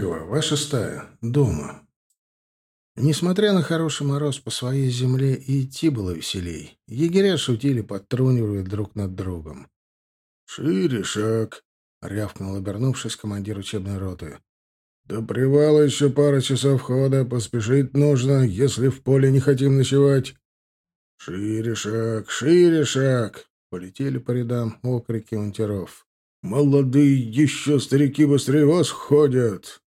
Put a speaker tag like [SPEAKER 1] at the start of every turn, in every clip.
[SPEAKER 1] Глава шестая. Дома. Несмотря на хороший мороз по своей земле, и идти было веселей. Егеря шутили, подтрунивая друг над другом.
[SPEAKER 2] «Шире шаг», —
[SPEAKER 1] рявкнул, обернувшись командир учебной роты.
[SPEAKER 2] «До привала еще пара часов хода, поспешить нужно, если в поле не хотим ночевать». «Шире шаг, шире шаг», — полетели по рядам окрики унтеров. Молодые еще старики быстрее вас ходят.
[SPEAKER 1] —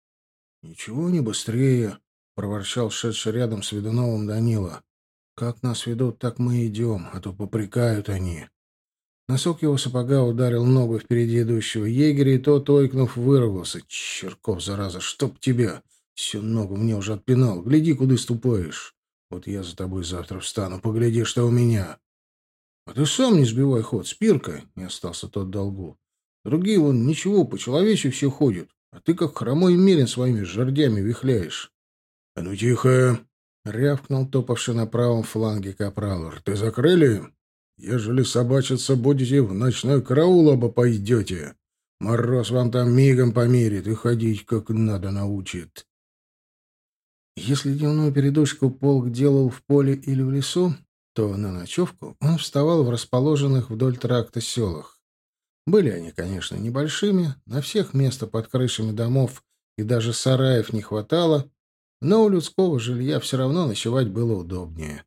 [SPEAKER 1] Ничего не быстрее, — проворчал шедший рядом с Ведуновым Данила. — Как нас ведут, так мы идем, а то попрекают они. Носок его сапога ударил ногу впереди идущего егеря, и тот, ойкнув, выругался. — Черков, зараза, чтоб тебя! Всю ногу мне уже отпинал. Гляди, куда ступаешь. Вот я за тобой завтра встану, погляди, что у меня. — А ты сам не сбивай ход, спирка, — не остался тот долгу. Другие вон ничего, по-человечески все ходят, а ты как хромой мерин своими жердями вихляешь.
[SPEAKER 2] — А ну тихо!
[SPEAKER 1] — рявкнул топавший на правом фланге капрал.
[SPEAKER 2] — Ты закрыли? Ежели собачиться будете, в ночной караул оба пойдете. Мороз вам там мигом померит и ходить как надо научит.
[SPEAKER 1] Если дневную передушку полк делал в поле или в лесу, то на ночевку он вставал в расположенных вдоль тракта селах. Были они, конечно, небольшими, на всех места под крышами домов и даже сараев не хватало, но у людского жилья все равно ночевать было удобнее.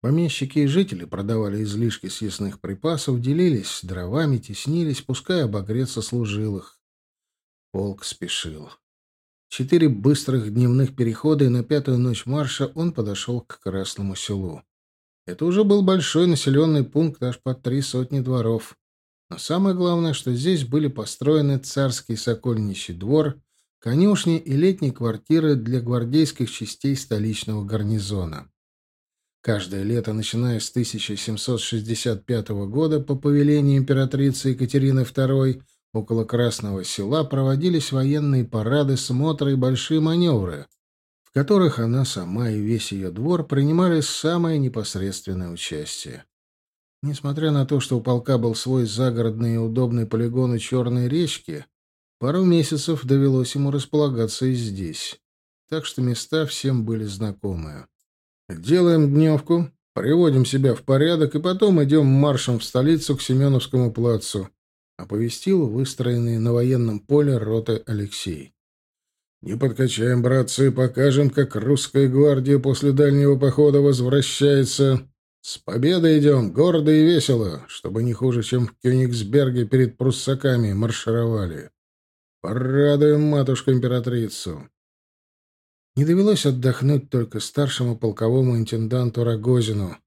[SPEAKER 1] Помещики и жители продавали излишки съестных припасов, делились дровами, теснились, пускай обогреться служилых. Полк спешил. Четыре быстрых дневных перехода, и на пятую ночь марша он подошел к Красному селу. Это уже был большой населенный пункт, аж под три сотни дворов. Но самое главное, что здесь были построены царский сокольничий двор, конюшни и летние квартиры для гвардейских частей столичного гарнизона. Каждое лето, начиная с 1765 года, по повелению императрицы Екатерины II, около Красного села проводились военные парады, смотры и большие маневры, в которых она сама и весь ее двор принимали самое непосредственное участие. Несмотря на то, что у полка был свой загородный и удобный полигон у Черной речки, пару месяцев довелось ему располагаться и здесь. Так что места всем были знакомые. «Делаем дневку, приводим себя в порядок и потом идем маршем в столицу к Семеновскому плацу», — оповестил выстроенный на военном поле роты Алексей.
[SPEAKER 2] «Не подкачаем, братцы, покажем, как русская гвардия после дальнего похода возвращается», с победой идем, гордо и весело, чтобы не хуже, чем в Кёнигсберге перед пруссаками маршировали. Порадуем матушку-императрицу.
[SPEAKER 1] Не довелось отдохнуть только старшему полковому интенданту Рогозину.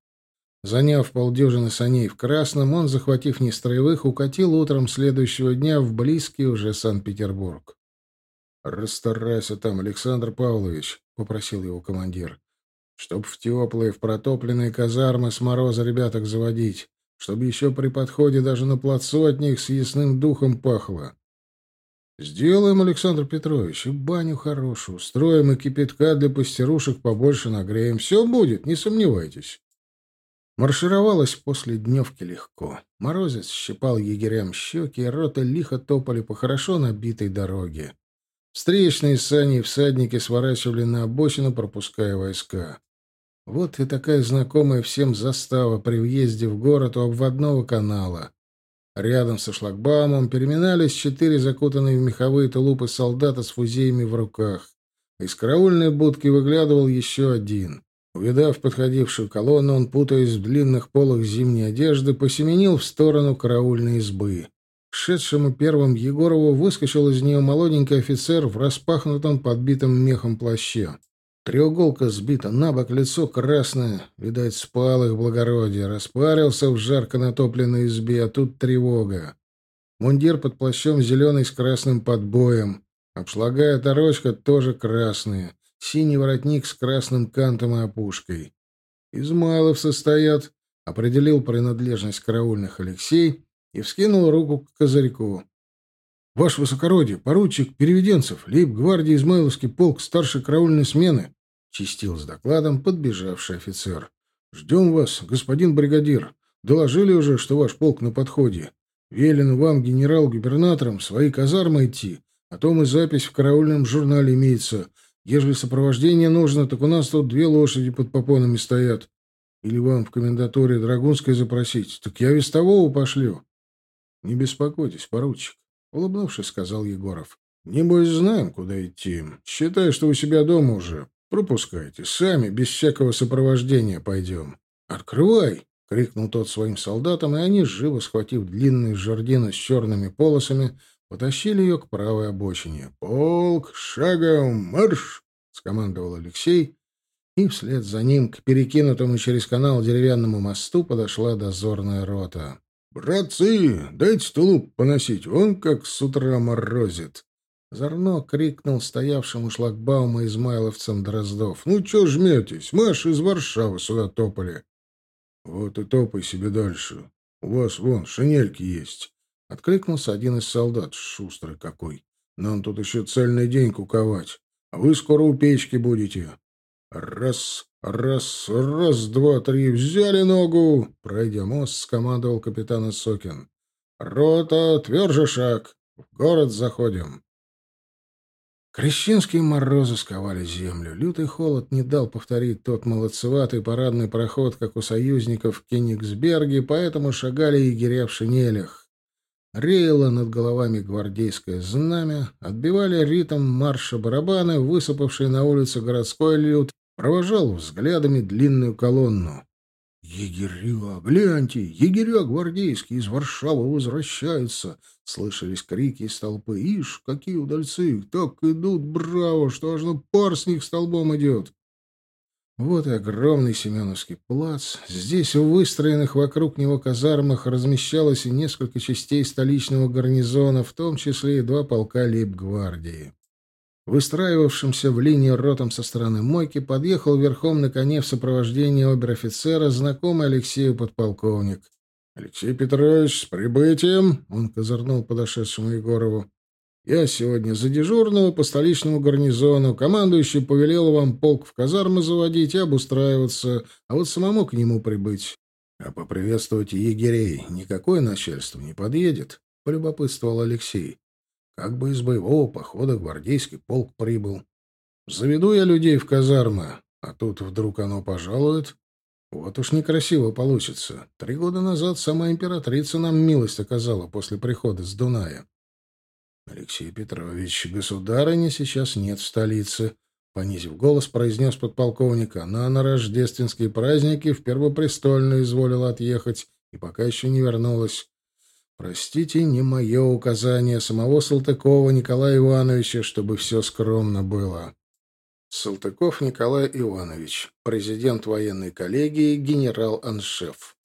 [SPEAKER 1] Заняв полдюжины саней в Красном, он, захватив нестроевых, укатил утром следующего дня в близкий уже Санкт-Петербург.
[SPEAKER 2] «Расстарайся там, Александр Павлович», — попросил его командир. Чтоб в теплые, в протопленные казармы с мороза ребяток заводить, чтобы еще при подходе даже на плацу от них с ясным духом пахло. Сделаем, Александр Петрович, и баню хорошую, устроим и кипятка для пастерушек побольше нагреем. Все будет, не сомневайтесь.
[SPEAKER 1] Маршировалось после дневки легко. Морозец щипал егерям щеки, и роты лихо топали по хорошо набитой дороге. Встречные сани и всадники сворачивали на обочину, пропуская войска. Вот и такая знакомая всем застава при въезде в город у обводного канала. Рядом со шлагбаумом переминались четыре закутанные в меховые тулупы солдата с фузеями в руках. Из караульной будки выглядывал еще один. Увидав подходившую колонну, он, путаясь в длинных полах зимней одежды, посеменил в сторону караульной избы. К шедшему первым Егорову выскочил из нее молоденький офицер в распахнутом подбитом мехом плаще. Треуголка сбита на бок, лицо красное. Видать, спал их благородие. Распарился в жарко натопленной избе, а тут тревога. Мундир под плащом зеленый с красным подбоем. Обшлагая торочка тоже красная. Синий воротник с красным кантом и опушкой. Измайловцы стоят. Определил принадлежность караульных Алексей и вскинул руку к козырьку. «Ваше высокородие, поручик Переведенцев, лейб-гвардии Измайловский полк старшей караульной смены», чистил с докладом подбежавший офицер. «Ждем вас, господин бригадир. Доложили уже, что ваш полк на подходе. Велено вам, генерал-губернатором, свои казармы идти,
[SPEAKER 2] О том и запись в караульном журнале имеется. Ежели сопровождение нужно, так у нас тут две лошади под попонами стоят. Или вам в комендатуре Драгунской запросить, так я вестового пошлю. — Не беспокойтесь, поручик, — улыбнувшись, сказал Егоров. — Небось, знаем, куда идти. Считай, что у себя дома уже. Пропускайте. Сами, без всякого сопровождения, пойдем. — Открывай! — крикнул тот своим солдатам, и они, живо схватив длинные жердины с черными полосами, потащили ее к правой обочине. «Полк, шагом, марш!» — скомандовал Алексей, и вслед за ним к перекинутому через канал деревянному мосту подошла дозорная рота. «Братцы, дайте тулуп поносить, он как с утра морозит!» Зорно крикнул стоявшему шлагбаума измайловцам Дроздов. «Ну, чё жметесь? Маш из Варшавы сюда топали!» «Вот и топай себе дальше. У вас, вон, шинельки есть!» Откликнулся один из солдат, шустрый какой. «Нам тут еще цельный день куковать, а вы скоро у печки будете. Раз, раз, раз, два, три, взяли ногу. Пройдя мост, скомандовал капитан Сокин. Рота, тверже шаг. В город заходим. Крещенские морозы сковали землю. Лютый холод не дал повторить тот молодцеватый парадный проход, как у союзников в Кенигсберге, поэтому шагали егеря в шинелях. Реяло над головами гвардейское знамя, отбивали ритм марша барабаны, высыпавший на улицу городской люд, провожал взглядами длинную колонну. «Егеря, гляньте, егеря гвардейские из Варшавы возвращаются!» — слышались крики из толпы. «Ишь, какие удальцы! Так идут, браво, что аж на пар с них столбом идет!» Вот и огромный Семеновский плац. Здесь, в выстроенных вокруг него казармах, размещалось и несколько частей столичного гарнизона, в том числе и два полка лейб-гвардии. Выстраивавшимся в линию ротом со стороны мойки подъехал верхом на коне в сопровождении обер-офицера знакомый Алексею подполковник. «Алексей Петрович, с прибытием!» — он козырнул подошедшему Егорову. Я сегодня за дежурного по столичному гарнизону. Командующий повелел вам полк в казармы заводить и обустраиваться, а вот самому к нему прибыть. А поприветствовать егерей никакое начальство не подъедет, — полюбопытствовал Алексей. Как бы из боевого похода гвардейский полк прибыл. Заведу я людей в казармы, а тут вдруг оно пожалует. Вот уж некрасиво получится. Три года назад сама императрица нам милость оказала после прихода с Дуная. Алексей Петрович, государыни сейчас нет в столице, понизив голос, произнес подполковник. Она на рождественские праздники в Первопрестольную изволила отъехать и пока еще не вернулась. Простите, не мое указание самого Салтыкова Николая Ивановича, чтобы все скромно было. Салтыков Николай Иванович, президент военной коллегии, генерал-аншеф.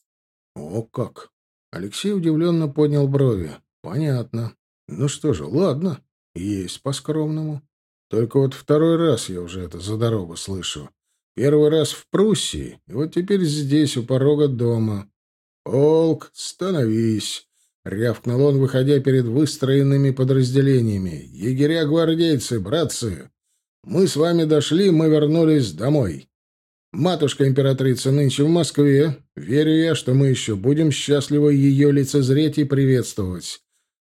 [SPEAKER 2] О как! Алексей удивленно поднял брови. Понятно. Ну что же, ладно, есть по-скромному. Только вот второй раз я уже это за дорогу слышу. Первый раз в Пруссии, и вот теперь здесь, у порога дома. «Полк, становись!» — рявкнул он, выходя перед выстроенными подразделениями. «Егеря-гвардейцы, братцы! Мы с вами дошли, мы вернулись домой. Матушка-императрица нынче в Москве. Верю я, что мы еще будем счастливы ее лицезреть и приветствовать.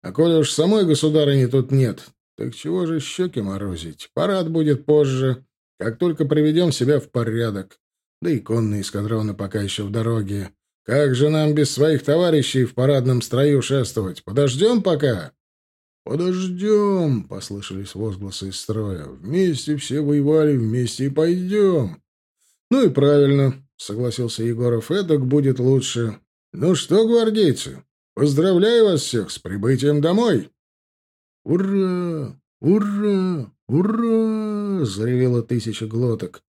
[SPEAKER 2] А коли уж самой государыни тут нет, так чего же щеки морозить? Парад будет позже, как только приведем себя в порядок. Да и конные эскадроны пока еще в дороге. Как же нам без своих товарищей в парадном строю шествовать? Подождем пока?» «Подождем!» — послышались возгласы из строя. «Вместе все воевали, вместе и пойдем!» «Ну и правильно!» — согласился Егоров. «Эдак будет лучше. Ну что, гвардейцы, Поздравляю вас всех с прибытием домой!» «Ура! Ура! Ура!» — заревело тысяча глоток.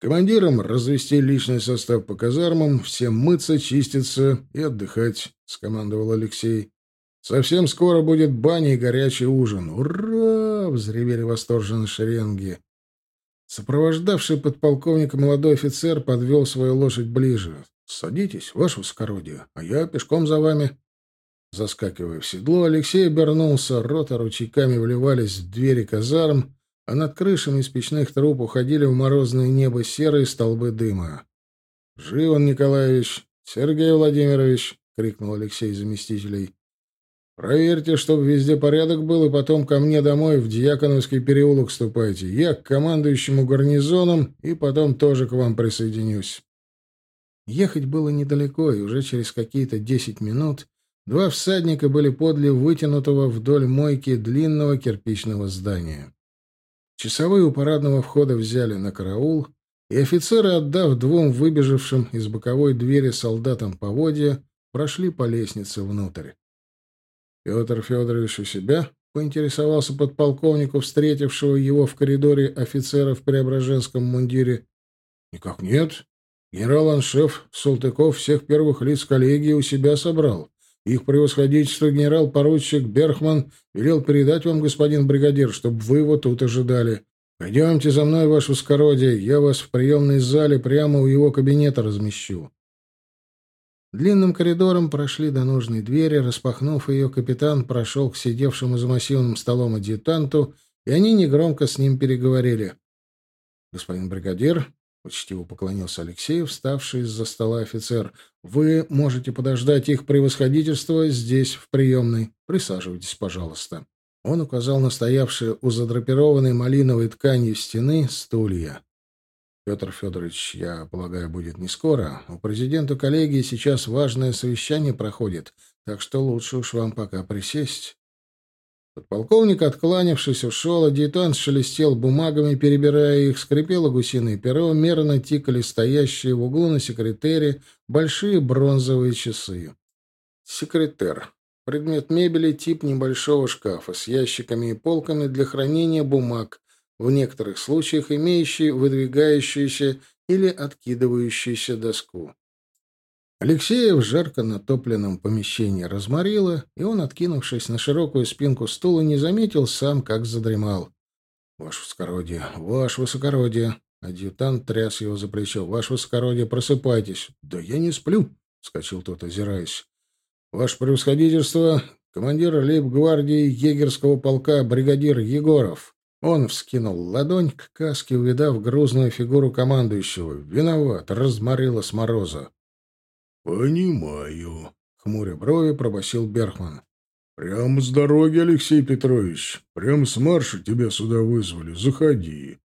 [SPEAKER 2] Командирам развести личный состав по казармам, всем мыться, чиститься и отдыхать, — скомандовал Алексей. Совсем скоро будет баня и горячий ужин. Ура! — взревели восторженно шеренги. Сопровождавший подполковника молодой офицер подвел свою лошадь ближе. «Садитесь, ваше высокородие, а я пешком за вами». Заскакивая в седло, Алексей обернулся, рота ручейками вливались в двери казарм, а над крышами из печных труб уходили в морозное небо серые столбы дыма. — Жив, Живан Николаевич! Сергей Владимирович! — крикнул Алексей заместителей.
[SPEAKER 1] Проверьте, чтобы везде порядок был, и потом ко мне домой в Дьяконовский переулок ступайте. Я к командующему гарнизоном, и потом тоже к вам присоединюсь. Ехать было недалеко, и уже через какие-то десять минут два всадника были подле вытянутого вдоль мойки длинного кирпичного здания. Часовые у парадного входа взяли на караул, и офицеры, отдав двум выбежавшим из боковой двери солдатам поводья, прошли по лестнице внутрь. Петр Федорович у себя поинтересовался подполковнику, встретившего его в коридоре офицера в Преображенском мундире. — Никак нет. Генерал-аншеф Салтыков всех первых лиц коллегии у себя собрал. Их превосходительство генерал-поручик Берхман велел передать вам, господин бригадир, чтобы вы его тут ожидали. Пойдемте за мной, ваше вскородие, я вас в приемной зале прямо у его кабинета размещу. Длинным коридором прошли до нужной двери, распахнув ее, капитан прошел к сидевшему за массивным столом адъютанту, и они негромко с ним переговорили. — Господин бригадир, — учтиво поклонился Алексей, вставший из-за стола офицер, — вы можете подождать их превосходительство здесь, в приемной. Присаживайтесь, пожалуйста. Он указал на стоявшие у задрапированной малиновой тканью стены стулья. Петр Федорович, я полагаю, будет не скоро. У президента коллегии сейчас важное совещание проходит, так что лучше уж вам пока присесть. Подполковник, откланившись, ушел, а диетант шелестел бумагами, перебирая их, скрипело гусиное перо, мерно тикали стоящие в углу на секретере большие бронзовые часы. Секретер. Предмет мебели тип небольшого шкафа с ящиками и полками для хранения бумаг, в некоторых случаях имеющий выдвигающуюся или откидывающуюся доску. Алексея в жарко натопленном помещении разморило, и он, откинувшись на широкую спинку стула, не заметил сам, как задремал. — Ваше высокородие, ваше высокородие! Адъютант тряс его за плечо. — Ваше высокородие, просыпайтесь! — Да я не сплю! — вскочил тот, озираясь. — Ваше превосходительство, командир лейб-гвардии егерского полка бригадир Егоров. Он вскинул ладонь к каске, увидав грузную фигуру командующего. Виноват, разморило с мороза.
[SPEAKER 2] «Понимаю», — хмуря брови пробасил Берхман. «Прямо с дороги, Алексей Петрович. Прямо с марша тебя сюда вызвали. Заходи».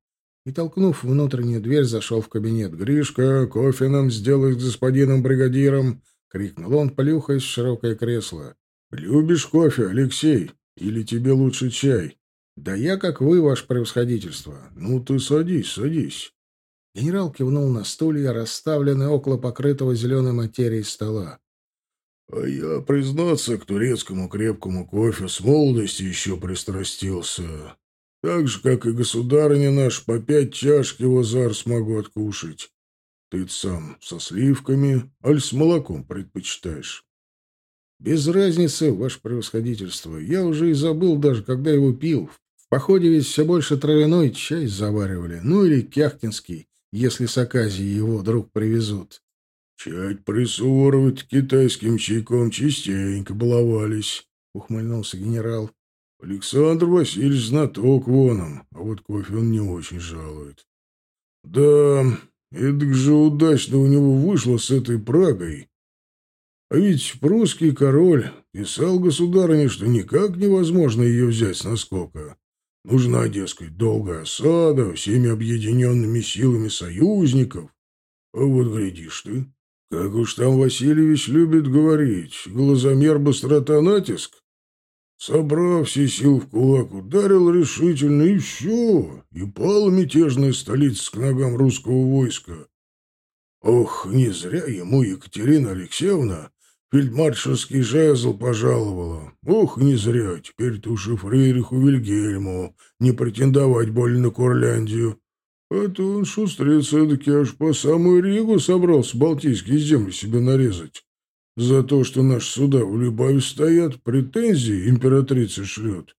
[SPEAKER 1] И, толкнув внутреннюю дверь, зашел в кабинет. «Гришка, кофе нам сделай с господином бригадиром!» — крикнул он, плюхаясь в широкое кресло.
[SPEAKER 2] «Любишь кофе, Алексей? Или тебе лучше чай?»
[SPEAKER 1] «Да я, как вы, ваше превосходительство».
[SPEAKER 2] «Ну ты садись, садись».
[SPEAKER 1] Генерал кивнул на стулья, расставленные около покрытого зеленой материей стола.
[SPEAKER 2] «А я, признаться, к турецкому крепкому кофе с молодости еще пристрастился. Так же, как и государыня наш, по пять чашек его зар смогу откушать. ты сам со сливками, аль с молоком предпочитаешь?»
[SPEAKER 1] «Без разницы, ваше превосходительство. Я уже и забыл даже, когда его пил. Походе ведь все больше травяной чай заваривали, ну или кяхтинский, если с Аказии его вдруг привезут».
[SPEAKER 2] «Чать прессовывать китайским чайком частенько баловались», — ухмыльнулся генерал. «Александр Васильевич знаток воном, а вот кофе он не очень жалует». «Да, это же удачно у него вышло с этой Прагой. А ведь прусский король писал государыне, что никак невозможно ее взять с наскока. Нужна, дескать, долгая осада всеми объединенными силами союзников. А вот глядишь ты, как уж там Васильевич любит говорить, глазомер быстрота натиск. Собрав все сил в кулак, ударил решительно, и все, и пала мятежная столица к ногам русского войска. Ох, не зря ему Екатерина Алексеевна Фельдмаршальский жезл пожаловала. Ох, не зря, теперь-то уж и Вильгельму не претендовать более на Курляндию. А то он шустрец эдакий аж по самую Ригу собрался Балтийские земли себе нарезать. За то, что наши суда в Любави стоят, претензии императрица шлет.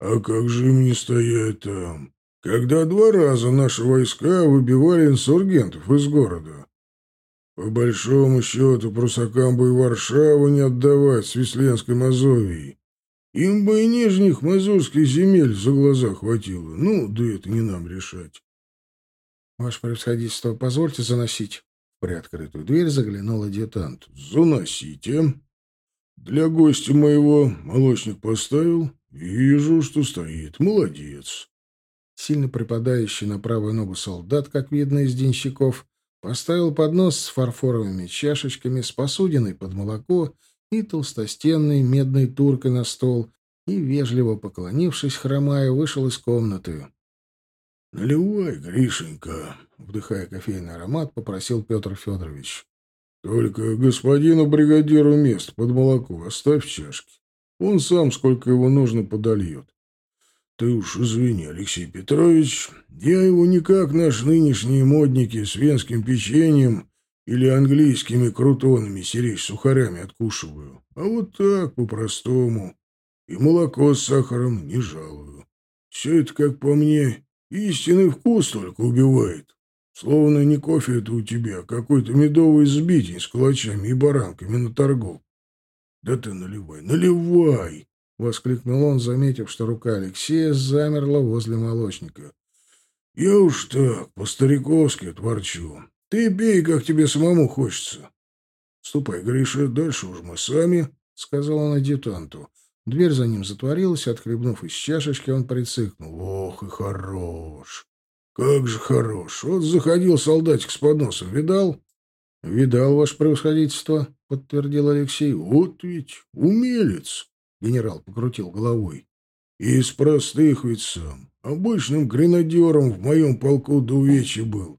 [SPEAKER 2] А как же им не стоять там? Когда два раза наши войска выбивали инсургентов из города. По большому счету, прусакам бы и Варшаву не отдавать с Весленской Мазовией. Им бы и нижних мазурских земель за глаза хватило. Ну, да это не нам решать.
[SPEAKER 1] — Ваше превосходительство, позвольте заносить. В приоткрытую дверь заглянул адъютант.
[SPEAKER 2] — Заносите. Для гостя моего молочник поставил. Вижу, что стоит. Молодец.
[SPEAKER 1] Сильно припадающий на правую ногу солдат, как видно из денщиков, поставил поднос с фарфоровыми чашечками, с посудиной под молоко и толстостенной медной туркой на стол, и, вежливо поклонившись, хромая, вышел из комнаты.
[SPEAKER 2] — Наливай, Гришенька, — вдыхая кофейный аромат, попросил Петр Федорович. — Только господину бригадиру мест под молоко оставь в чашке. Он сам, сколько его нужно, подольет. Ты уж извини, Алексей Петрович, я его не как наш нынешние модники с венским печеньем или английскими крутонами сиречь сухарями откушиваю, а вот так, по-простому. И молоко с сахаром не жалую. Все это, как по мне, истинный вкус только убивает. Словно не кофе это у тебя, а какой-то медовый сбитень с калачами и баранками на торгу. Да ты наливай, наливай! — воскликнул он, заметив, что рука Алексея замерла возле молочника. — Я уж так, по-стариковски отворчу. Ты пей, как тебе самому хочется. — Ступай, Гриша, дальше уж мы сами, — сказал он адъютанту. Дверь за ним затворилась, отхлебнув из чашечки, он прицикнул. Ох и хорош! Как же хорош! Вот заходил солдатик с подносом, видал? — Видал, ваше превосходительство, — подтвердил Алексей. — Вот ведь умелец! — генерал покрутил головой. — Из простых ведь сам. Обычным гренадером в моем полку до увечья был.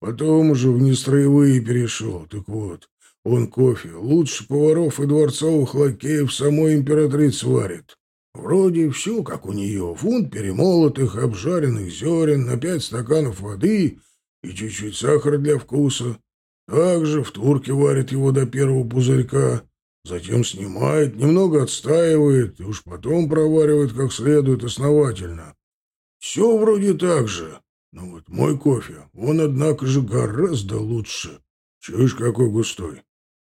[SPEAKER 2] Потом уже в нестроевые перешел. Так вот, он кофе лучше поваров и дворцовых лакеев самой императрицы варит. Вроде все, как у нее. Фунт перемолотых, обжаренных зерен, на пять стаканов воды и чуть-чуть сахара для вкуса. Также в турке варит его до первого пузырька, затем снимает, немного отстаивает и уж потом проваривает как следует основательно. Все вроде так же. Но вот мой кофе, он, однако же, гораздо лучше. Чуешь, какой густой?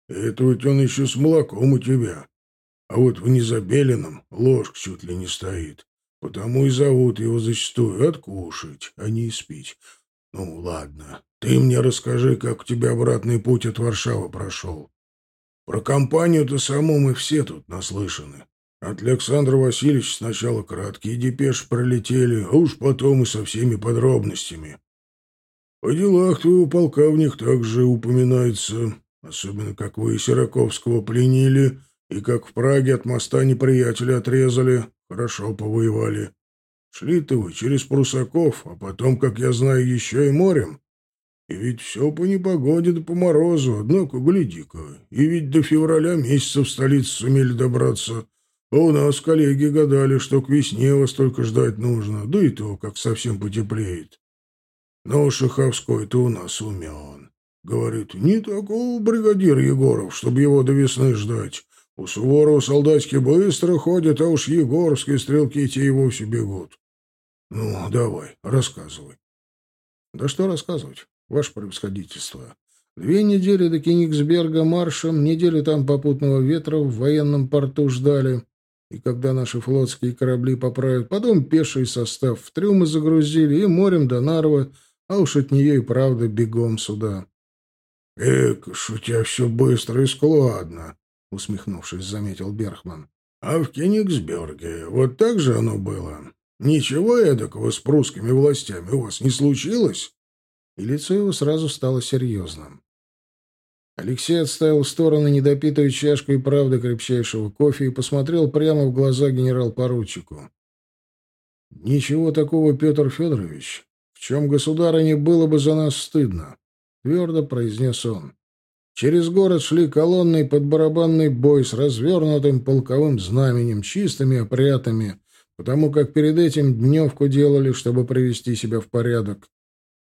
[SPEAKER 2] Это ведь он еще с молоком у тебя. А вот в незабеленном ложка чуть ли не стоит. Потому и зовут его зачастую откушать, а не испить. Ну, ладно. Ты мне расскажи, как у тебя обратный путь от Варшавы прошел. Про компанию-то саму мы все тут наслышаны. От Александра Васильевича сначала краткие депеши пролетели, а уж потом и со всеми подробностями. По делах твоего них также упоминается. Особенно, как вы Сираковского пленили, и как в Праге от моста неприятеля отрезали. Хорошо повоевали. Шли-то вы через Прусаков, а потом, как я знаю, еще и морем. И ведь все по непогоде да по морозу, однако, гляди-ка, и ведь до февраля месяца в столице сумели добраться. А у нас коллеги гадали, что к весне вас только ждать нужно, да и то, как совсем потеплеет. Но Шаховской-то у нас умен. Говорит, не такого бригадир Егоров, чтобы его до весны ждать. У Суворова солдатики быстро ходят, а уж егоровские стрелки те и вовсе бегут. Ну, давай, рассказывай. Да что рассказывать, ваше превосходительство. Две недели до Кенигсберга маршем, неделю там попутного ветра в военном порту ждали. И когда наши флотские корабли поправят, потом пеший состав в трюмы загрузили и морем до Нарвы, а уж от нее и правда бегом сюда. — Эк, тебя все быстро и складно, — усмехнувшись, заметил Берхман. — А в Кенигсберге вот так же оно было? Ничего эдакого с прусскими властями у вас не случилось? И лицо его сразу стало серьезным. Алексей отставил в сторону недопитую чашку и правда крепчайшего кофе и посмотрел прямо в глаза генерал-поручику. «Ничего такого, Петр Федорович, в чем государыне было бы за нас стыдно. — твердо произнес он. Через город шли колонны под барабанный бой с развернутым полковым знаменем, чистыми опрятами, потому как перед этим дневку делали, чтобы привести себя в порядок.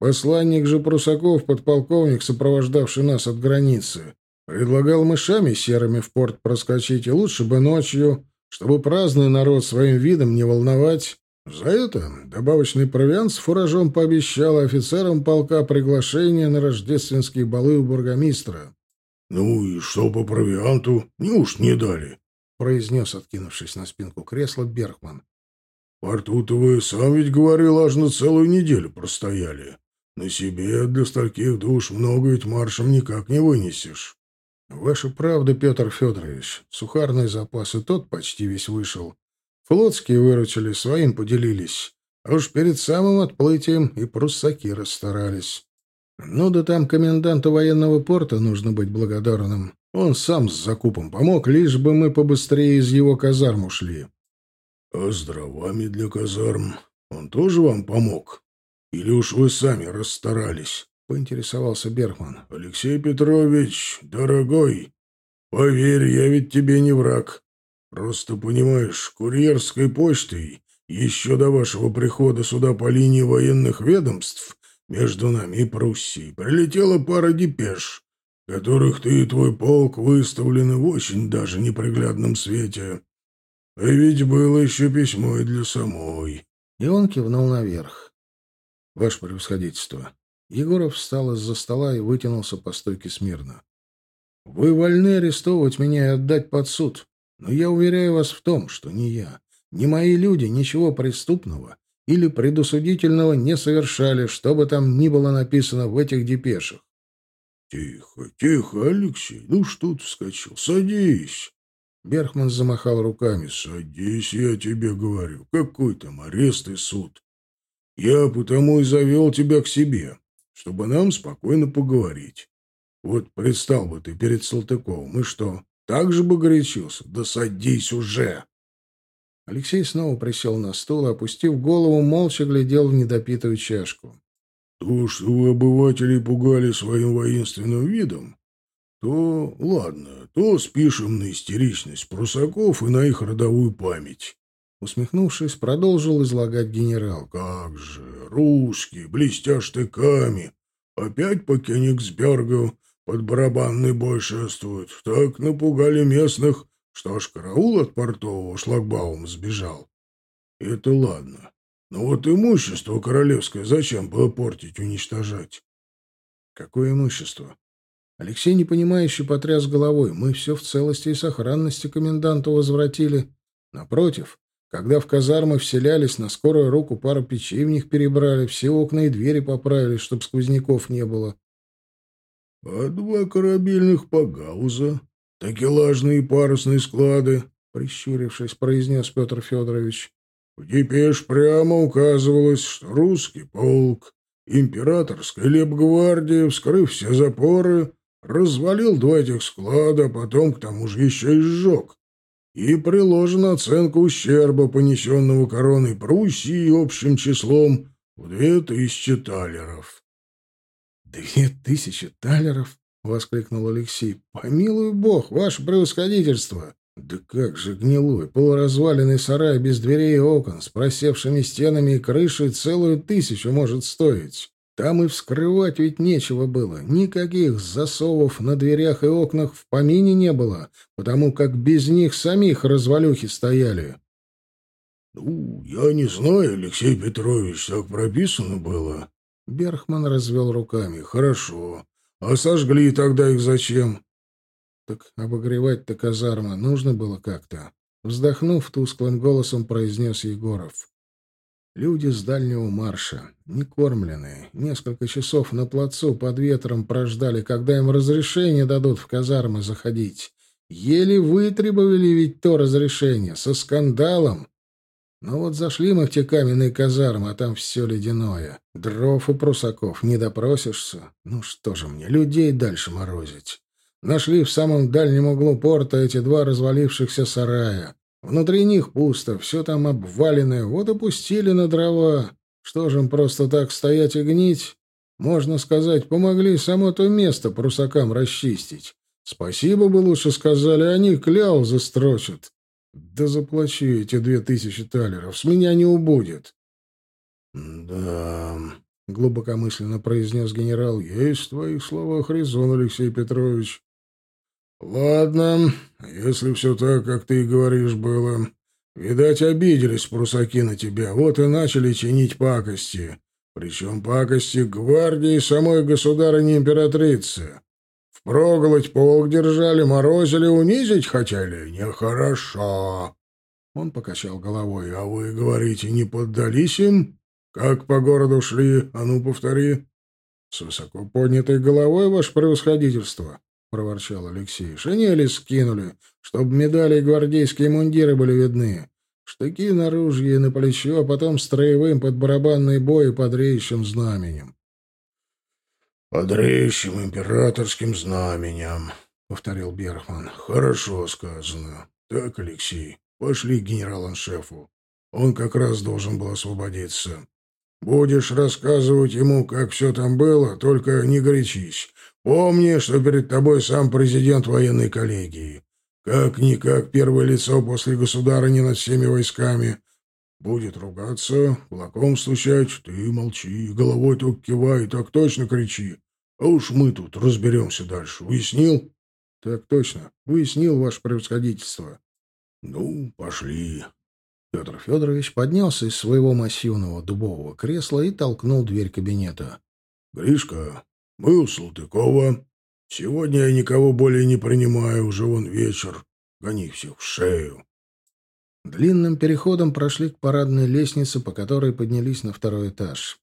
[SPEAKER 2] Посланник же Прусаков, подполковник, сопровождавший нас от границы, предлагал мышами серыми в порт проскочить, и лучше бы ночью, чтобы праздный народ своим видом не волновать. За это добавочный провиант с фуражом пообещал офицерам полка приглашение на рождественские балы у бургомистра. — Ну и что по провианту? Неуж не дали? — произнес, откинувшись на спинку кресла, Берхман. — Порту-то вы сам ведь говорил, аж на целую неделю простояли. На себе для стольких душ много ведь маршем никак не вынесешь.
[SPEAKER 1] Ваша правда, Петр Федорович. Сухарный запас и тот почти весь вышел. Флотские выручили, своим поделились. А уж перед самым отплытием и пруссаки расстарались. Ну да там коменданту военного порта нужно быть благодарным. Он сам с закупом помог, лишь бы мы побыстрее из его казарм ушли.
[SPEAKER 2] — А с дровами для казарм он тоже вам помог? Или уж вы сами расстарались? — поинтересовался Берхман. — Алексей Петрович, дорогой, поверь, я ведь тебе не враг. Просто, понимаешь, курьерской почтой еще до вашего прихода сюда по линии военных ведомств между нами и Пруссией прилетела пара депеш, которых ты и твой полк выставлены в очень даже неприглядном свете. А ведь было еще письмо и для самой.
[SPEAKER 1] И он кивнул наверх. Ваше превосходительство. Егоров встал из-за стола и вытянулся по стойке смирно. Вы вольны арестовывать меня и отдать под суд, но я уверяю вас в том, что ни я, ни мои люди ничего преступного или предусудительного не совершали, что бы там ни было написано в этих депешах.
[SPEAKER 2] «Тихо, тихо, Алексей, ну что ты вскочил? Садись!»
[SPEAKER 1] Берхман замахал руками.
[SPEAKER 2] «Садись, я тебе говорю. Какой там арест и суд? Я потому и завел тебя к себе, чтобы нам спокойно поговорить. Вот предстал бы ты перед Салтыковым, и что, так же бы горячился? Да садись уже!»
[SPEAKER 1] Алексей снова присел на стул и, опустив голову, молча глядел в недопитую чашку.
[SPEAKER 2] То, что вы обывателей пугали своим воинственным видом, то ладно, то спишем на истеричность прусаков и на их родовую память.
[SPEAKER 1] Усмехнувшись, продолжил излагать генерал.
[SPEAKER 2] «Как же, русские, блестя штыками, опять по Кенигсбергу под барабанный бой шествуют. Так напугали местных, что аж караул от портового шлагбаума сбежал. Это ладно. Но вот имущество королевское зачем было портить, уничтожать?
[SPEAKER 1] Какое имущество? Алексей непонимающе потряс головой. Мы все в целости и сохранности коменданту возвратили. Напротив, когда в казармы вселялись, на скорую руку пару печей в них перебрали, все окна и двери поправили, чтобы сквозняков не было.
[SPEAKER 2] — А два корабельных погауза, такелажные парусные склады, — прищурившись, произнес Петр Федорович. В депеш прямо указывалось, что русский полк, императорская лепгвардия, вскрыв все запоры, развалил два этих склада, а потом к тому же еще и сжег. И приложена оценка ущерба, понесенного короной Пруссии общим числом в две тысячи талеров.
[SPEAKER 1] «Две тысячи талеров?» — воскликнул Алексей. «Помилуй бог, ваше превосходительство! Да как же гнилой, полуразваленный сарай без дверей и окон, с просевшими стенами и крышей целую тысячу может стоить. Там и вскрывать ведь нечего было. Никаких засовов на дверях и окнах в помине не было, потому как без них самих развалюхи стояли.
[SPEAKER 2] — Ну, я не знаю, Алексей Петрович, так прописано было.
[SPEAKER 1] Берхман развел руками.
[SPEAKER 2] — Хорошо. А сожгли тогда их зачем?
[SPEAKER 1] Так обогревать-то казарма нужно было как-то. Вздохнув, тусклым голосом произнес Егоров. Люди с дальнего марша, не кормленные, несколько часов на плацу под ветром прождали, когда им разрешение дадут в казармы заходить. Еле вытребовали ведь то разрешение, со скандалом. Но вот зашли мы в те каменные казармы, а там все ледяное. Дров у прусаков не допросишься. Ну что же мне, людей дальше морозить. Нашли в самом дальнем углу порта эти два развалившихся сарая. Внутри них пусто, все там обваленное, вот опустили на дрова. Что же им просто так стоять и гнить? Можно сказать, помогли само то место прусакам расчистить. Спасибо бы лучше сказали, они кляузы строчат. Да заплачу эти две тысячи талеров, с меня не убудет.
[SPEAKER 2] — Да, — глубокомысленно произнес генерал, — есть в твоих словах резон, Алексей Петрович. «Ладно, если все так, как ты говоришь, было. Видать, обиделись прусаки на тебя, вот и начали чинить пакости. Причем пакости гвардии самой государыни императрицы. Впроголодь полк держали, морозили, унизить хотели? Нехорошо». Он покачал головой. «А вы, говорите, не поддались им? Как по городу шли? А ну, повтори».
[SPEAKER 1] «С высоко поднятой головой, ваше превосходительство.
[SPEAKER 2] Проворчал Алексей. «Шинели скинули, чтобы медали и гвардейские мундиры были видны. Штыки на ружье и на плечо, а потом строевым под барабанный бой и под реющим знаменем».
[SPEAKER 1] «Под реющим императорским знаменем», — повторил Берхман. «Хорошо сказано. Так, Алексей, пошли к генерал-аншефу. Он как раз должен был освободиться. Будешь рассказывать ему, как все там было, только не горячись. Помни, что перед тобой сам президент военной коллегии. Как-никак первое лицо после государыни над всеми войсками. Будет ругаться, кулаком стучать, ты молчи, головой только кивай, так точно кричи. А уж мы тут разберемся дальше. Уяснил?
[SPEAKER 2] Так точно. Уяснил, ваше превосходительство.
[SPEAKER 1] Ну, пошли.
[SPEAKER 2] Петр Федорович поднялся из своего массивного дубового кресла и толкнул дверь кабинета.
[SPEAKER 1] — Гришка, мы у Салтыкова. Сегодня я никого более не принимаю, уже вон вечер. Гони всех в шею.
[SPEAKER 2] Длинным переходом прошли к парадной лестнице, по которой поднялись на второй этаж.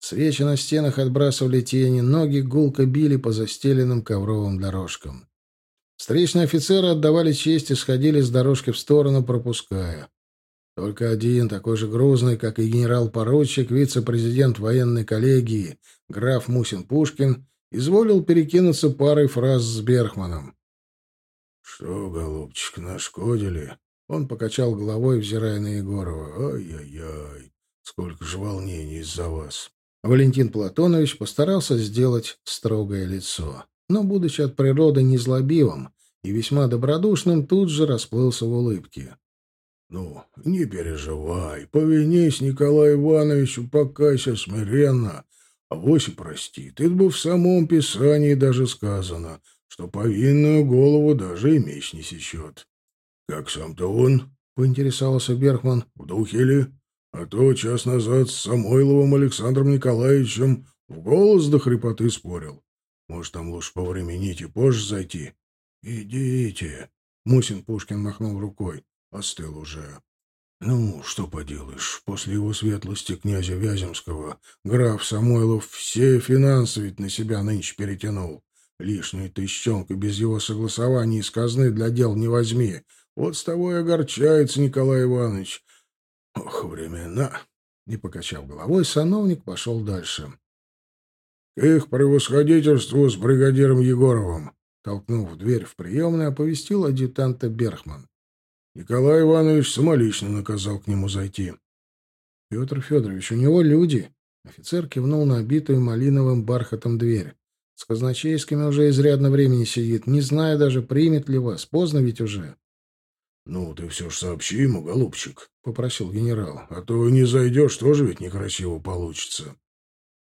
[SPEAKER 2] Свечи на стенах отбрасывали тени, ноги гулко били по застеленным ковровым дорожкам. Встречные офицеры отдавали честь и сходили с дорожки в сторону, пропуская. Только один, такой же грузный, как и генерал-поручик, вице-президент военной коллегии, граф Мусин-Пушкин, изволил перекинуться парой фраз с Берхманом.
[SPEAKER 1] «Что, голубчик, нашкодили?» Он покачал головой, взирая на Егорова. «Ай-яй-яй, сколько же волнений из-за вас!»
[SPEAKER 2] Валентин Платонович постарался сделать строгое лицо, но, будучи от природы незлобивым и весьма добродушным, тут же расплылся в улыбке.
[SPEAKER 1] Ну, не переживай, повинись Николаю Ивановичу, покайся смиренно. А вось и простит. Это бы в самом Писании даже сказано, что повинную голову даже и меч не сечет. Как сам-то он? — поинтересовался Берхман. — В духе ли? А то час назад с Самойловым Александром Николаевичем в голос до хрипоты спорил. Может, там лучше повременить и позже зайти? — Идите. Мусин Пушкин махнул рукой остыл уже. Ну, что поделаешь, после его светлости князя Вяземского граф Самойлов все финансы ведь на себя нынче перетянул. Лишнюю тысячонку без его согласования из казны для дел не возьми. Вот с того и огорчается Николай Иванович. Ох, времена! Не покачав головой, сановник пошел дальше. — К их превосходительству с бригадиром Егоровым! Толкнув дверь в приемную, оповестил адъютанта Берхман. Николай Иванович самолично наказал к нему зайти.
[SPEAKER 2] — Петр Федорович, у него люди. Офицер кивнул на обитую малиновым бархатом дверь. С казначейскими уже изрядно времени сидит. Не знаю даже, примет ли вас. Поздно ведь уже.
[SPEAKER 1] — Ну, ты все ж сообщи ему, голубчик, — попросил генерал. — А то не зайдешь, тоже ведь некрасиво получится.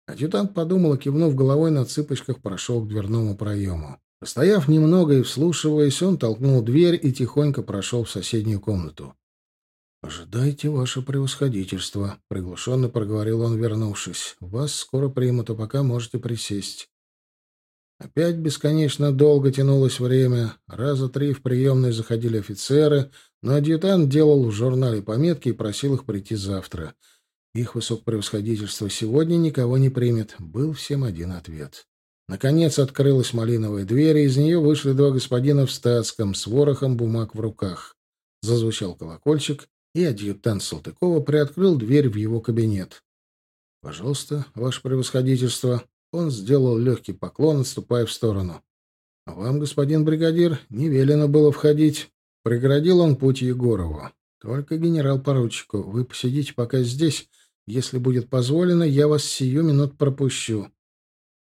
[SPEAKER 2] Адъютант подумал и, кивнув головой на цыпочках, прошел к дверному проему. Постояв немного и вслушиваясь, он толкнул дверь и тихонько прошел в соседнюю комнату. «Ожидайте, ваше превосходительство», — приглушенно проговорил он, вернувшись. «Вас скоро примут, а пока можете присесть». Опять бесконечно долго тянулось время. Раза три в приемной заходили офицеры, но адъютант делал в журнале пометки и просил их прийти завтра. Их высокопревосходительство сегодня никого не примет. Был всем один ответ. Наконец открылась малиновая дверь, и из нее вышли два господина в статском с ворохом бумаг в руках. Зазвучал колокольчик, и адъютант Салтыкова приоткрыл дверь в его кабинет. — Пожалуйста, ваше превосходительство. Он сделал легкий поклон, отступая в сторону. — Вам, господин бригадир, не велено было входить. Преградил он путь Егорову. — Только генерал-поручику. Вы посидите пока здесь. Если будет позволено, я вас сию минут пропущу.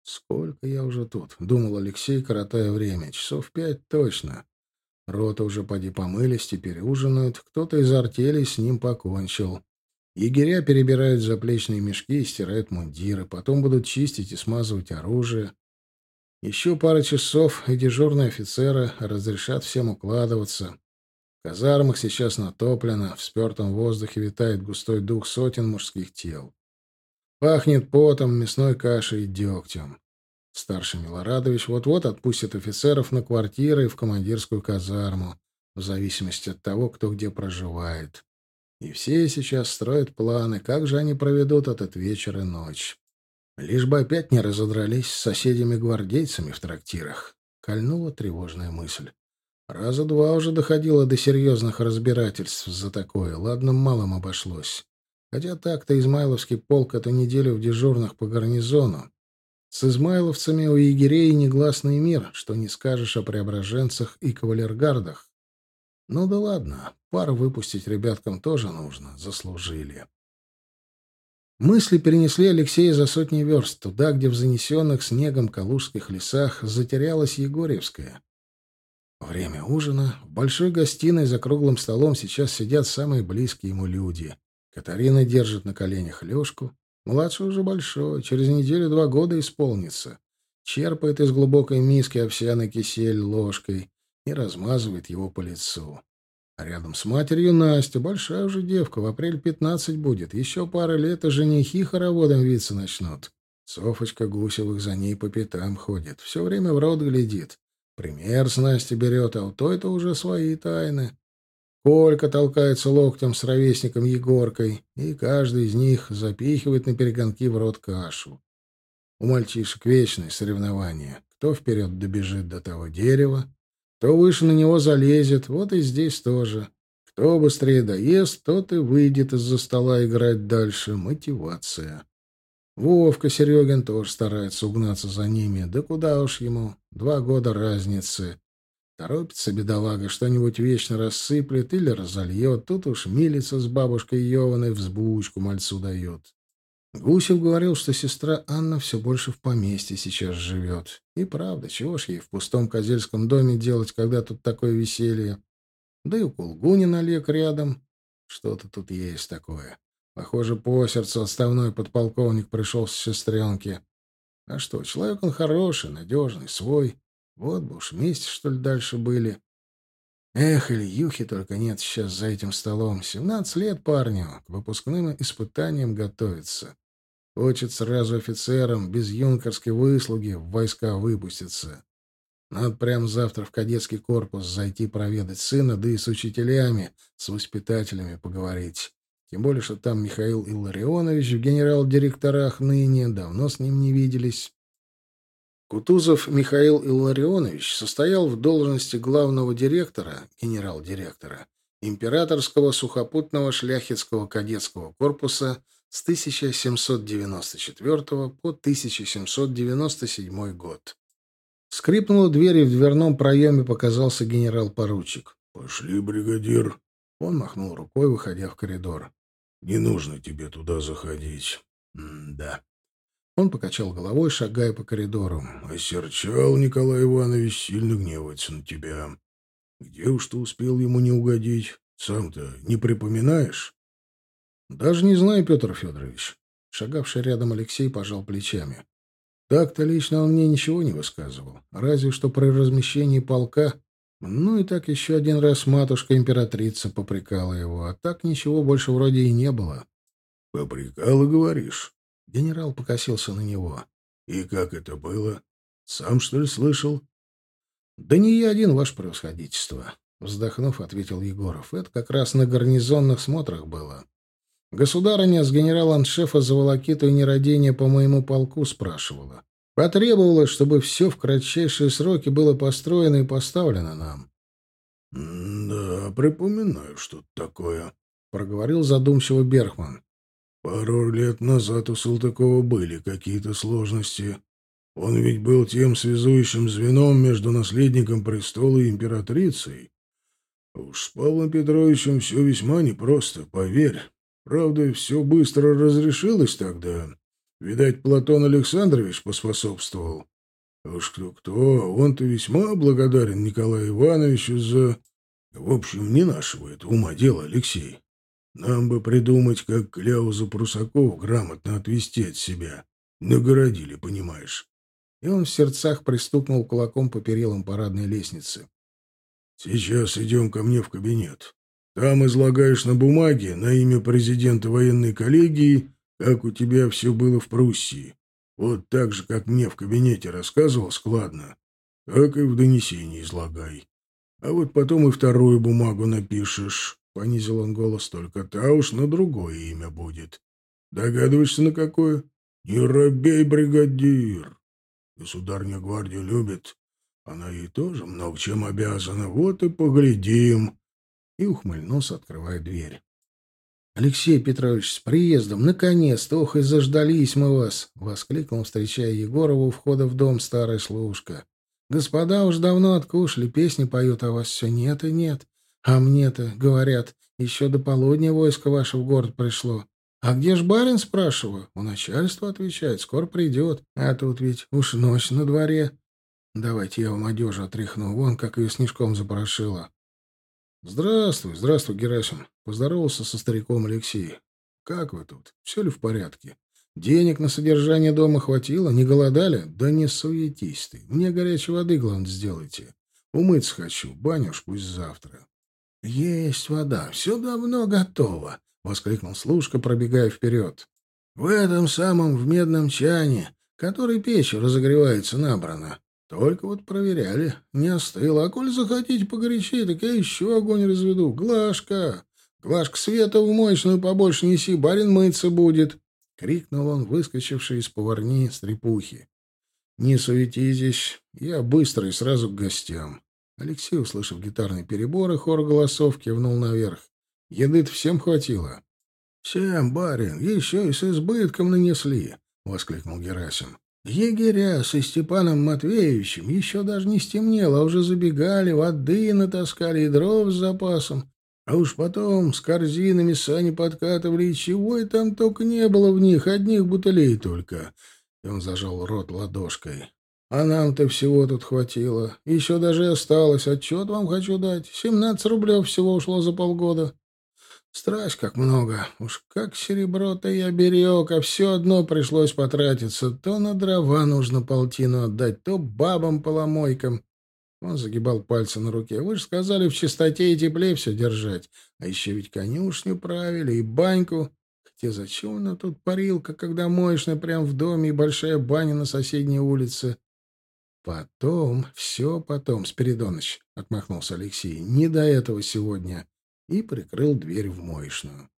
[SPEAKER 2] «Сколько я уже тут?» — думал Алексей, коротая время. «Часов пять точно. Рота уже поди помылись, теперь ужинают. Кто-то из артелей с ним покончил. Егеря перебирают заплечные мешки и стирают мундиры. Потом будут чистить и смазывать оружие. Еще пара часов, и дежурные офицеры разрешат всем укладываться. В казармах сейчас натоплено, в спертом воздухе витает густой дух сотен мужских тел. Пахнет потом, мясной кашей и дегтем. Старший Милорадович вот-вот отпустит офицеров на квартиры и в командирскую казарму, в зависимости от того, кто где проживает. И все сейчас строят планы, как же они проведут этот вечер и ночь. Лишь бы опять не разодрались с соседями-гвардейцами в трактирах.
[SPEAKER 1] кольнула тревожная мысль. Раза два уже доходило до серьезных разбирательств за такое. Ладно, малым обошлось. Хотя так-то Измайловский полк эту неделю в дежурных по гарнизону. С измайловцами у егерей негласный мир, что не скажешь о преображенцах и кавалергардах. Ну да ладно, пару выпустить ребяткам тоже нужно, заслужили. Мысли перенесли Алексея за сотни верст, туда, где в занесенных снегом калужских лесах затерялась Егорьевская. Время ужина. В большой гостиной за круглым столом сейчас сидят самые близкие ему люди. Катарина держит на коленях Лешку. Младший уже большой, через неделю два года исполнится. Черпает из глубокой миски овсяный кисель ложкой и размазывает его по лицу. А рядом с матерью Настя, большая уже девка, в апрель пятнадцать будет. Еще пара лет, и женихи хороводом виться начнут. Софочка Гусевых за ней по пятам ходит. Все время в рот глядит. Пример с Настей берет, а у той-то уже свои тайны. Колька толкается локтем с ровесником Егоркой, и каждый из них запихивает на перегонки в рот кашу. У мальчишек вечное соревнование. Кто вперед добежит до того дерева, кто выше на него залезет, вот и здесь тоже. Кто быстрее доест, тот и выйдет из-за стола играть дальше. Мотивация. Вовка Серегин тоже старается угнаться за ними. Да куда уж ему, два года разницы. Торопится бедолага, что-нибудь вечно рассыплет или разольет. Тут уж милица с бабушкой Йованой взбучку мальцу дает. Гусев говорил, что сестра Анна все больше в поместье сейчас живет. И правда, чего ж ей в пустом козельском доме делать, когда тут такое веселье? Да и у Кулгунина Олег рядом. Что-то тут есть такое. Похоже, по сердцу отставной подполковник пришел с сестренки. А что, человек он хороший, надежный, свой. Вот бы уж вместе, что ли, дальше были. Эх, Ильюхи только нет сейчас за этим столом. Семнадцать лет парню, к выпускным испытаниям готовится. Хочет сразу офицером, без юнкерской выслуги, в войска выпуститься. Надо прямо завтра в кадетский корпус зайти проведать сына, да и с учителями, с воспитателями поговорить. Тем более, что там Михаил Илларионович в генерал-директорах ныне, давно с ним не виделись. Кутузов Михаил Илларионович состоял в должности главного директора, генерал-директора, императорского сухопутного шляхетского кадетского корпуса с 1794 по 1797 год. Скрипнула дверь, и в дверном проеме показался генерал-поручик.
[SPEAKER 2] «Пошли, бригадир!»
[SPEAKER 1] Он махнул рукой, выходя в коридор.
[SPEAKER 2] Не нужно тебе туда заходить.
[SPEAKER 1] да. Он покачал головой, шагая по коридору.
[SPEAKER 2] Осерчал Николай Иванович сильно гневается на тебя. Где уж ты успел ему не угодить? Сам-то не припоминаешь?
[SPEAKER 1] Даже не знаю, Петр Федорович. Шагавший рядом Алексей пожал плечами. Так-то лично он мне ничего не высказывал. Разве что про размещение полка ну и так еще один раз матушка-императрица попрекала его, а так ничего больше вроде и не было.
[SPEAKER 2] — Попрекала, говоришь?
[SPEAKER 1] Генерал покосился на него.
[SPEAKER 2] — И как это было? Сам, что ли, слышал?
[SPEAKER 1] — Да не я один, ваше превосходительство, — вздохнув, ответил Егоров. — Это как раз на гарнизонных смотрах было. Государыня с генерал-аншефа за волокиту и нерадение по моему полку спрашивала. Потребовалось, чтобы все в кратчайшие сроки было построено и поставлено нам.
[SPEAKER 2] — Да, припоминаю что-то такое, — проговорил
[SPEAKER 1] задумчиво Берхман.
[SPEAKER 2] — Пару лет назад у Салтыкова были какие-то сложности. Он ведь был тем связующим звеном между наследником престола и императрицей. Уж с Павлом Петровичем все весьма непросто, поверь. Правда, все быстро разрешилось тогда. Видать, Платон Александрович поспособствовал. Уж кто-кто, он-то весьма благодарен Николаю Ивановичу за... В общем, не нашего это ума дело, Алексей. Нам бы придумать, как кляузу Прусаков грамотно отвести от себя. Нагородили, понимаешь.
[SPEAKER 1] И он в сердцах пристукнул кулаком по перилам парадной лестницы.
[SPEAKER 2] Сейчас идем ко мне в кабинет. Там излагаешь на бумаге на имя президента военной коллегии как у тебя все было в Пруссии. Вот так же, как мне в кабинете рассказывал складно, так и в донесении излагай. А вот потом и вторую бумагу напишешь. Понизил он голос, только та уж на другое имя будет. Догадываешься, на какое? Не робей, бригадир. Государня гвардию любит. Она ей тоже много чем обязана. Вот и поглядим. И ухмыльнулся, открывая дверь.
[SPEAKER 1] «Алексей Петрович, с приездом! Наконец-то! Ох, и заждались мы вас!» — воскликнул, встречая Егорова у входа в дом старая служка. «Господа уж давно откушали, песни поют, а вас все нет и нет. А мне-то, говорят, еще до полудня войско ваше в город пришло. А где ж барин, спрашиваю? У начальства отвечает, скоро придет. А тут ведь уж ночь на дворе. Давайте я вам одежу отряхну, вон как ее снежком запорошила».
[SPEAKER 2] «Здравствуй, здравствуй, Герасим!» — поздоровался со стариком Алексей. «Как вы тут? Все ли в порядке? Денег на содержание дома хватило? Не голодали? Да не суетись ты. Мне горячей воды, главное, сделайте. Умыться хочу, баню пусть завтра».
[SPEAKER 1] «Есть вода, все давно готово!» — воскликнул служка, пробегая вперед. «В этом самом в медном чане, который печь разогревается, набрано. Только вот проверяли, не остыло. А коль захотите погорячее, так я еще огонь разведу. Глашка! Глашка, света в моечную побольше неси, барин мыться будет!» — крикнул он, выскочивший из поварни стрепухи. «Не суетитесь, я быстро и сразу к гостям». Алексей, услышав гитарный перебор и хор голосов, кивнул наверх. «Еды-то всем хватило?» «Всем, барин, еще и с избытком нанесли!» — воскликнул Герасим. Егеря со Степаном Матвеевичем еще даже не стемнело, а уже забегали, воды натаскали и дров с запасом. А уж потом с корзинами сани подкатывали, и чего и там только не было в них, одних бутылей только. И он зажал рот ладошкой. А нам-то всего тут хватило. Еще даже осталось. Отчет вам хочу дать. Семнадцать рублев всего ушло за полгода. Страсть как много. Уж как серебро-то я берег, а все одно пришлось потратиться. То на дрова нужно полтину отдать, то бабам-поломойкам. Он загибал пальцы на руке. Вы же сказали в чистоте и тепле все держать. А еще ведь конюшню правили и баньку. Хотя зачем она тут парилка, когда моечная прямо в доме и большая баня на соседней улице? Потом, все потом, Спиридоныч, — отмахнулся Алексей. Не до этого сегодня и прикрыл дверь в моечную.